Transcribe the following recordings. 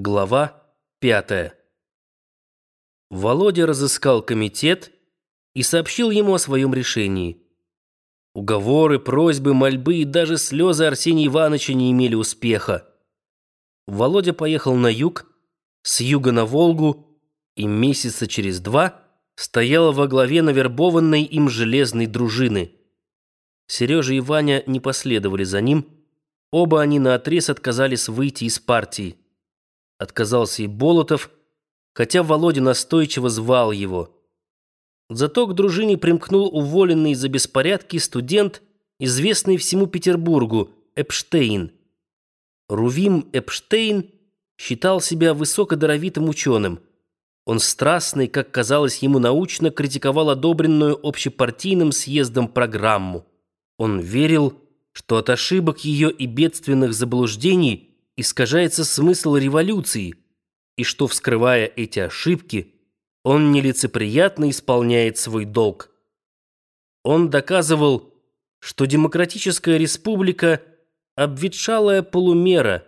Глава пятая. Володя разыскал комитет и сообщил ему о своем решении. Уговоры, просьбы, мольбы и даже слезы Арсения Ивановича не имели успеха. Володя поехал на юг, с юга на Волгу, и месяца через два стоял во главе навербованной им железной дружины. Сережа и Ваня не последовали за ним, оба они наотрез отказались выйти из партии. Отказался и Болотов, хотя Володя настойчиво звал его. Зато к дружине примкнул уволенный за беспорядки студент, известный всему Петербургу, Эпштейн. Рувим Эпштейн считал себя высокодаровитым ученым. Он страстный, как казалось ему научно, критиковал одобренную общепартийным съездом программу. Он верил, что от ошибок ее и бедственных заблуждений – искажается смысл революции, и что, вскрывая эти ошибки, он нелицеприятно исполняет свой долг. Он доказывал, что демократическая республика – обветшалая полумера,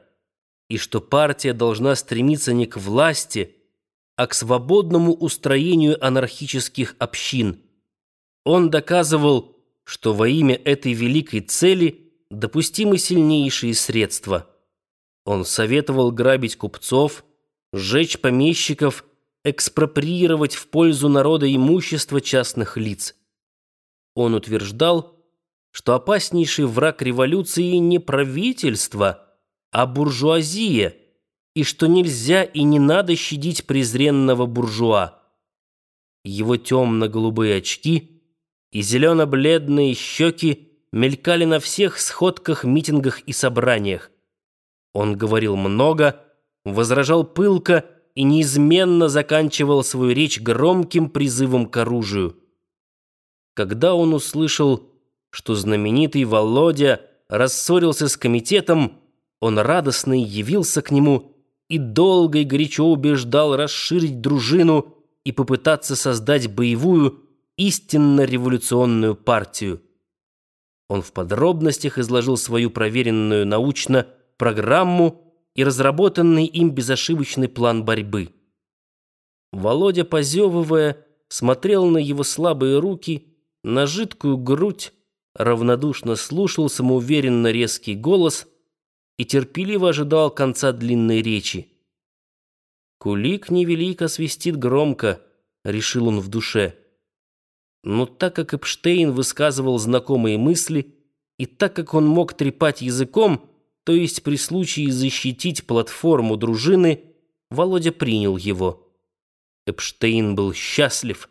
и что партия должна стремиться не к власти, а к свободному устроению анархических общин. Он доказывал, что во имя этой великой цели допустимы сильнейшие средства – он советовал грабить купцов, сжечь помещиков, экспроприировать в пользу народа имущество частных лиц. Он утверждал, что опаснейший враг революции не правительство, а буржуазия, и что нельзя и не надо щадить презренного буржуа. Его темно-голубые очки и зелено-бледные щеки мелькали на всех сходках, митингах и собраниях. Он говорил много, возражал пылко и неизменно заканчивал свою речь громким призывом к оружию. Когда он услышал, что знаменитый Володя рассорился с комитетом, он радостно явился к нему и долго и горячо убеждал расширить дружину и попытаться создать боевую, истинно революционную партию. Он в подробностях изложил свою проверенную научно программу и разработанный им безошибочный план борьбы. Володя, позевывая, смотрел на его слабые руки, на жидкую грудь, равнодушно слушал самоуверенно резкий голос и терпеливо ожидал конца длинной речи. «Кулик невелик, свистит громко», — решил он в душе. Но так как Эпштейн высказывал знакомые мысли, и так как он мог трепать языком, то есть при случае защитить платформу дружины, Володя принял его. Эпштейн был счастлив.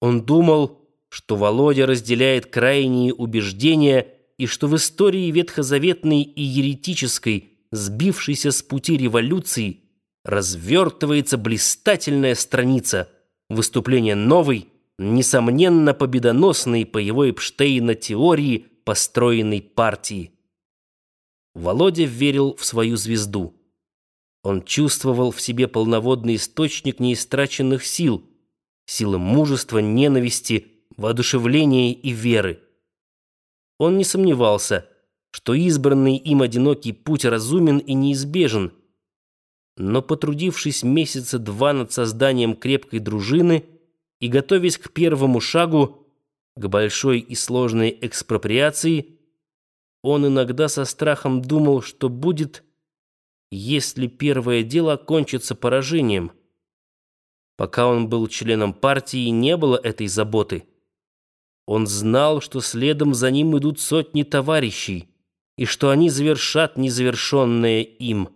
Он думал, что Володя разделяет крайние убеждения и что в истории ветхозаветной и еретической, сбившейся с пути революции, развертывается блистательная страница выступления новой, несомненно победоносной по его Эпштейна теории построенной партии. Володя верил в свою звезду. Он чувствовал в себе полноводный источник неистраченных сил, силы мужества, ненависти, воодушевления и веры. Он не сомневался, что избранный им одинокий путь разумен и неизбежен, но, потрудившись месяца два над созданием крепкой дружины и готовясь к первому шагу, к большой и сложной экспроприации, он иногда со страхом думал, что будет, если первое дело кончится поражением. Пока он был членом партии, не было этой заботы. Он знал, что следом за ним идут сотни товарищей, и что они завершат незавершенное им.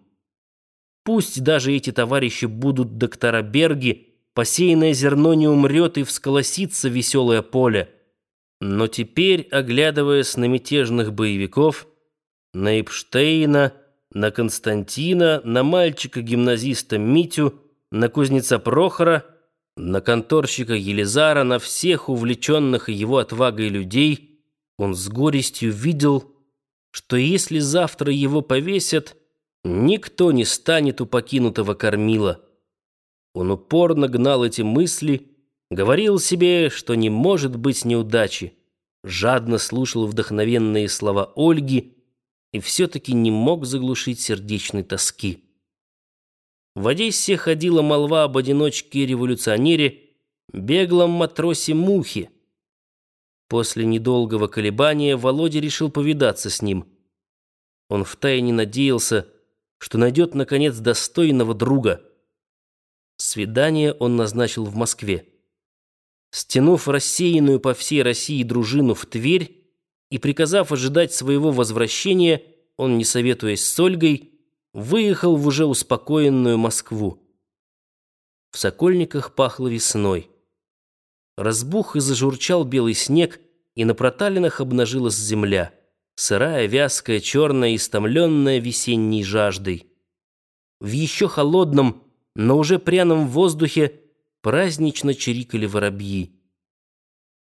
Пусть даже эти товарищи будут доктора Берги, посеянное зерно не умрет и всколосится веселое поле. Но теперь, оглядываясь на мятежных боевиков, на Эпштейна, на Константина, на мальчика-гимназиста Митю, на кузнеца Прохора, на конторщика Елизара, на всех увлеченных его отвагой людей, он с горестью видел, что если завтра его повесят, никто не станет у покинутого кормила. Он упорно гнал эти мысли, Говорил себе, что не может быть неудачи. Жадно слушал вдохновенные слова Ольги и все-таки не мог заглушить сердечной тоски. В Одессе ходила молва об одиночке-революционере, беглом матросе Мухе. После недолгого колебания Володя решил повидаться с ним. Он втайне надеялся, что найдет, наконец, достойного друга. Свидание он назначил в Москве. Стянув рассеянную по всей России дружину в Тверь и приказав ожидать своего возвращения, он, не советуясь с Ольгой, выехал в уже успокоенную Москву. В Сокольниках пахло весной. Разбух и зажурчал белый снег, и на проталинах обнажилась земля, сырая, вязкая, черная, истомленная весенней жаждой. В еще холодном, но уже пряном воздухе празднично чирикали воробьи.